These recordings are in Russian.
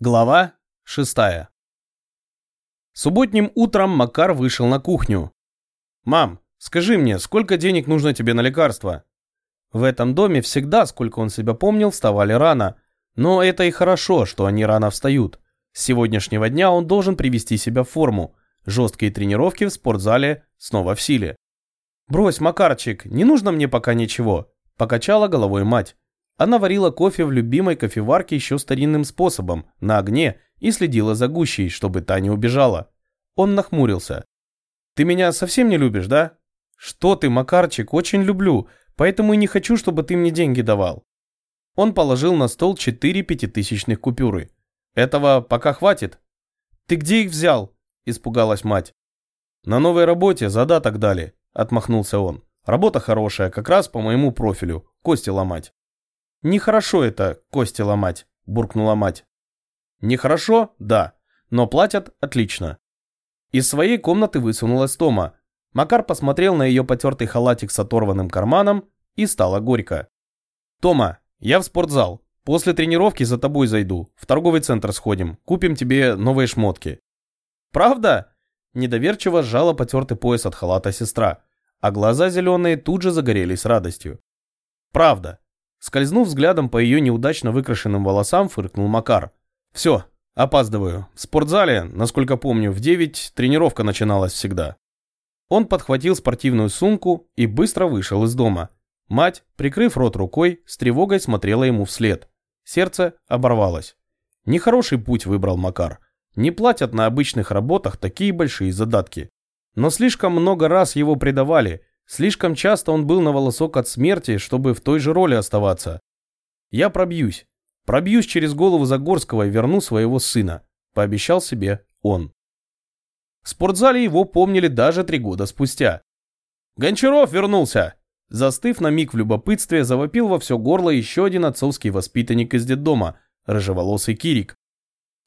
Глава 6. Субботним утром Макар вышел на кухню. «Мам, скажи мне, сколько денег нужно тебе на лекарства?» В этом доме всегда, сколько он себя помнил, вставали рано. Но это и хорошо, что они рано встают. С сегодняшнего дня он должен привести себя в форму. Жесткие тренировки в спортзале снова в силе. «Брось, Макарчик, не нужно мне пока ничего», – покачала головой мать. Она варила кофе в любимой кофеварке еще старинным способом, на огне, и следила за гущей, чтобы та не убежала. Он нахмурился. «Ты меня совсем не любишь, да?» «Что ты, Макарчик, очень люблю, поэтому и не хочу, чтобы ты мне деньги давал». Он положил на стол четыре пятитысячных купюры. «Этого пока хватит?» «Ты где их взял?» – испугалась мать. «На новой работе задаток дали», – отмахнулся он. «Работа хорошая, как раз по моему профилю, кости ломать». «Нехорошо это, кости ломать», – буркнула мать. «Нехорошо? Да. Но платят отлично». Из своей комнаты высунулась Тома. Макар посмотрел на ее потертый халатик с оторванным карманом и стало горько. «Тома, я в спортзал. После тренировки за тобой зайду. В торговый центр сходим. Купим тебе новые шмотки». «Правда?» Недоверчиво сжала потертый пояс от халата сестра, а глаза зеленые тут же загорелись радостью. «Правда. Скользнув взглядом по ее неудачно выкрашенным волосам, фыркнул Макар. «Все, опаздываю. В спортзале, насколько помню, в 9 тренировка начиналась всегда». Он подхватил спортивную сумку и быстро вышел из дома. Мать, прикрыв рот рукой, с тревогой смотрела ему вслед. Сердце оборвалось. Нехороший путь выбрал Макар. Не платят на обычных работах такие большие задатки. Но слишком много раз его предавали – Слишком часто он был на волосок от смерти, чтобы в той же роли оставаться. Я пробьюсь. Пробьюсь через голову Загорского и верну своего сына, пообещал себе он. В спортзале его помнили даже три года спустя. Гончаров вернулся! Застыв на миг в любопытстве, завопил во все горло еще один отцовский воспитанник из детдома, рыжеволосый Кирик.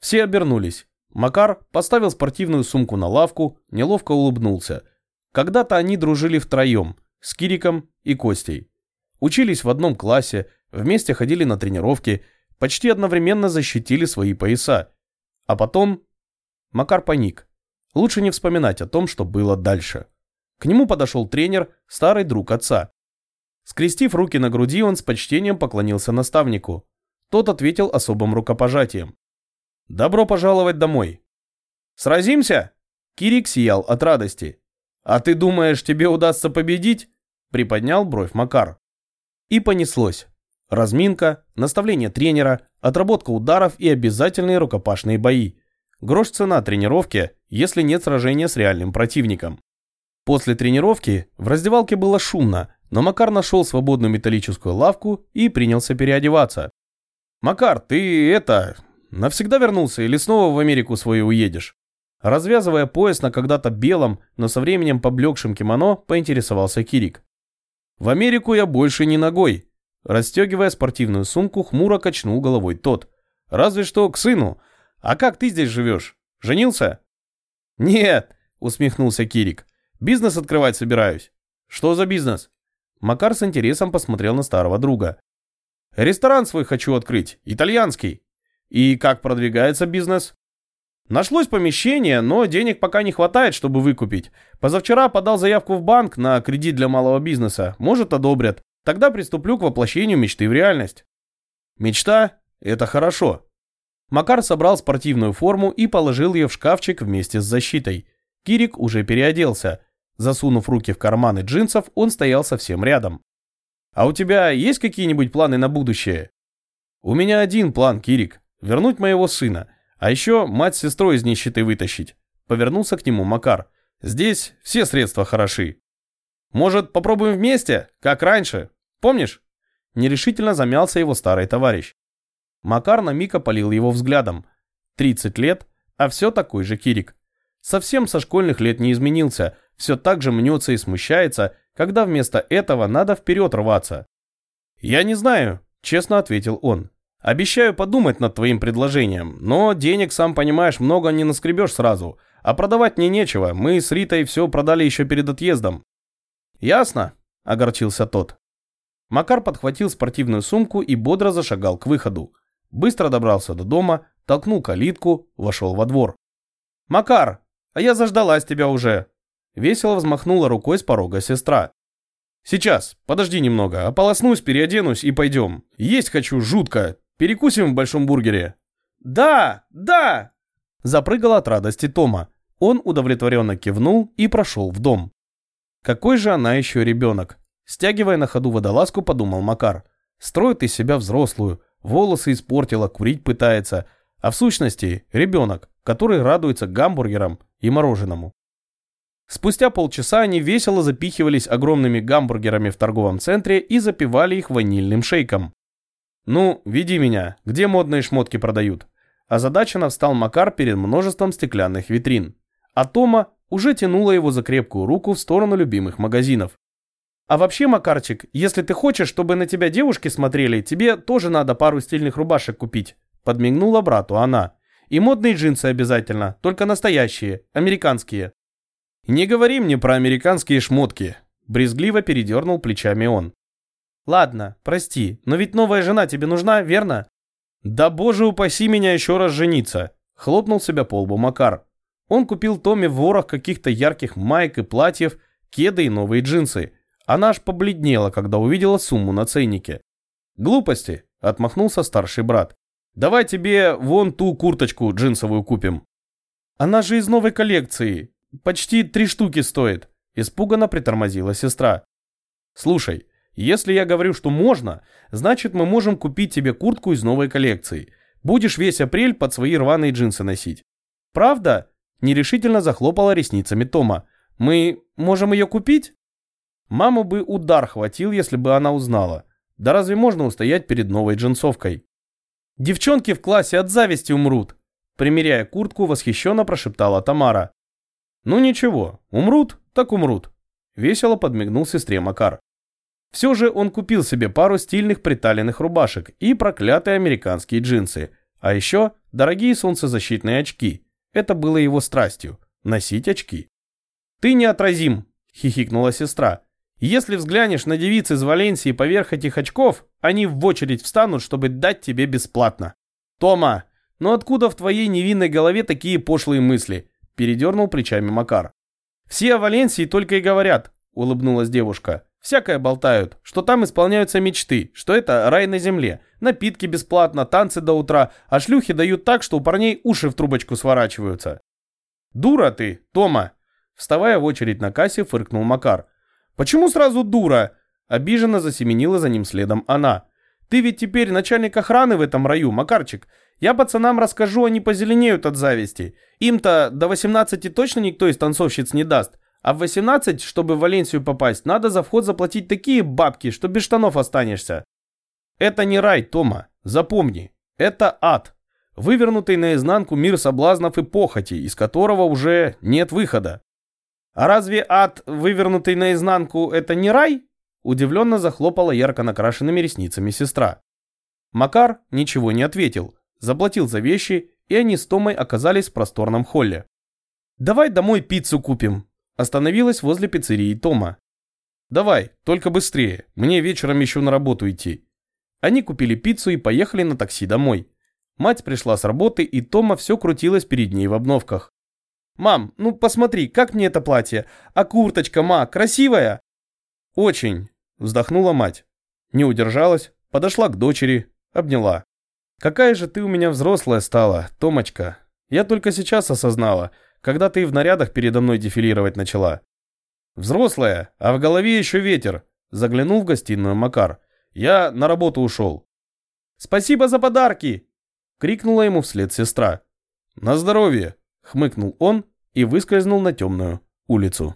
Все обернулись. Макар поставил спортивную сумку на лавку, неловко улыбнулся – когда-то они дружили втроем, с Кириком и Костей. Учились в одном классе, вместе ходили на тренировки, почти одновременно защитили свои пояса. А потом... Макар паник. Лучше не вспоминать о том, что было дальше. К нему подошел тренер, старый друг отца. Скрестив руки на груди, он с почтением поклонился наставнику. Тот ответил особым рукопожатием. «Добро пожаловать домой!» «Сразимся?» Кирик сиял от радости. «А ты думаешь, тебе удастся победить?» – приподнял бровь Макар. И понеслось. Разминка, наставление тренера, отработка ударов и обязательные рукопашные бои. Грош цена тренировки, если нет сражения с реальным противником. После тренировки в раздевалке было шумно, но Макар нашел свободную металлическую лавку и принялся переодеваться. «Макар, ты это, навсегда вернулся или снова в Америку свою уедешь?» Развязывая пояс на когда-то белом, но со временем поблекшем кимоно, поинтересовался Кирик. «В Америку я больше не ногой», Расстегивая спортивную сумку, хмуро качнул головой тот. «Разве что к сыну. А как ты здесь живешь? Женился?» «Нет», — усмехнулся Кирик. «Бизнес открывать собираюсь». «Что за бизнес?» Макар с интересом посмотрел на старого друга. «Ресторан свой хочу открыть, итальянский». «И как продвигается бизнес?» Нашлось помещение, но денег пока не хватает, чтобы выкупить. Позавчера подал заявку в банк на кредит для малого бизнеса. Может, одобрят. Тогда приступлю к воплощению мечты в реальность. Мечта – это хорошо. Макар собрал спортивную форму и положил ее в шкафчик вместе с защитой. Кирик уже переоделся. Засунув руки в карманы джинсов, он стоял совсем рядом. «А у тебя есть какие-нибудь планы на будущее?» «У меня один план, Кирик. Вернуть моего сына – а еще мать с сестрой из нищеты вытащить. Повернулся к нему Макар. Здесь все средства хороши. Может, попробуем вместе, как раньше? Помнишь? Нерешительно замялся его старый товарищ. Макар на миг опалил его взглядом. 30 лет, а все такой же Кирик. Совсем со школьных лет не изменился, все так же мнется и смущается, когда вместо этого надо вперед рваться. «Я не знаю», – честно ответил он. Обещаю подумать над твоим предложением, но денег, сам понимаешь, много не наскребешь сразу. А продавать мне нечего, мы с Ритой все продали еще перед отъездом». «Ясно», – огорчился тот. Макар подхватил спортивную сумку и бодро зашагал к выходу. Быстро добрался до дома, толкнул калитку, вошел во двор. «Макар, а я заждалась тебя уже!» Весело взмахнула рукой с порога сестра. «Сейчас, подожди немного, ополоснусь, переоденусь и пойдем. Есть хочу жутко. Перекусим в большом бургере». «Да, да!» Запрыгал от радости Тома. Он удовлетворенно кивнул и прошел в дом. Какой же она еще ребенок? Стягивая на ходу водолазку, подумал Макар. Строит из себя взрослую, волосы испортила, курить пытается, а в сущности ребенок, который радуется гамбургерам и мороженому. Спустя полчаса они весело запихивались огромными гамбургерами в торговом центре и запивали их ванильным шейком. «Ну, веди меня, где модные шмотки продают?» Озадаченно встал Макар перед множеством стеклянных витрин. А Тома уже тянула его за крепкую руку в сторону любимых магазинов. А вообще, Макарчик, если ты хочешь, чтобы на тебя девушки смотрели, тебе тоже надо пару стильных рубашек купить. Подмигнула брату она. И модные джинсы обязательно, только настоящие, американские. Не говори мне про американские шмотки. Брезгливо передернул плечами он. Ладно, прости, но ведь новая жена тебе нужна, верно? Да боже упаси меня еще раз жениться. Хлопнул себя по лбу Макар. Он купил Томе в ворох каких-то ярких майк и платьев, кеды и новые джинсы. Она аж побледнела, когда увидела сумму на ценнике. «Глупости», — отмахнулся старший брат. «Давай тебе вон ту курточку джинсовую купим». «Она же из новой коллекции. Почти три штуки стоит», — испуганно притормозила сестра. «Слушай, если я говорю, что можно, значит мы можем купить тебе куртку из новой коллекции. Будешь весь апрель под свои рваные джинсы носить». «Правда?» — нерешительно захлопала ресницами Тома. «Мы можем ее купить?» Маму бы удар хватил, если бы она узнала. Да разве можно устоять перед новой джинсовкой? Девчонки в классе от зависти умрут. Примеряя куртку, восхищенно прошептала Тамара. Ну ничего, умрут, так умрут. Весело подмигнул сестре Макар. Все же он купил себе пару стильных приталенных рубашек и проклятые американские джинсы. А еще дорогие солнцезащитные очки. Это было его страстью – носить очки. «Ты неотразим!» – хихикнула сестра. Если взглянешь на девиц из Валенсии поверх этих очков, они в очередь встанут, чтобы дать тебе бесплатно. Тома, ну откуда в твоей невинной голове такие пошлые мысли? Передернул плечами Макар. Все о Валенсии только и говорят, улыбнулась девушка. Всякое болтают, что там исполняются мечты, что это рай на земле. Напитки бесплатно, танцы до утра, а шлюхи дают так, что у парней уши в трубочку сворачиваются. Дура ты, Тома. Вставая в очередь на кассе, фыркнул Макар. «Почему сразу дура?» Обиженно засеменила за ним следом она. «Ты ведь теперь начальник охраны в этом раю, Макарчик. Я пацанам расскажу, они позеленеют от зависти. Им-то до 18 точно никто из танцовщиц не даст. А в 18, чтобы в Валенсию попасть, надо за вход заплатить такие бабки, что без штанов останешься. Это не рай, Тома. Запомни. Это ад. Вывернутый наизнанку мир соблазнов и похоти, из которого уже нет выхода. «А разве ад, вывернутый наизнанку, это не рай?» Удивленно захлопала ярко накрашенными ресницами сестра. Макар ничего не ответил, заплатил за вещи, и они с Томой оказались в просторном холле. «Давай домой пиццу купим», остановилась возле пиццерии Тома. «Давай, только быстрее, мне вечером еще на работу идти». Они купили пиццу и поехали на такси домой. Мать пришла с работы, и Тома все крутилась перед ней в обновках. «Мам, ну посмотри, как мне это платье? А курточка, ма, красивая?» «Очень», – вздохнула мать. Не удержалась, подошла к дочери, обняла. «Какая же ты у меня взрослая стала, Томочка. Я только сейчас осознала, когда ты в нарядах передо мной дефилировать начала». «Взрослая, а в голове еще ветер», – заглянул в гостиную Макар. «Я на работу ушел». «Спасибо за подарки!» – крикнула ему вслед сестра. «На здоровье!» – хмыкнул он и выскользнул на темную улицу.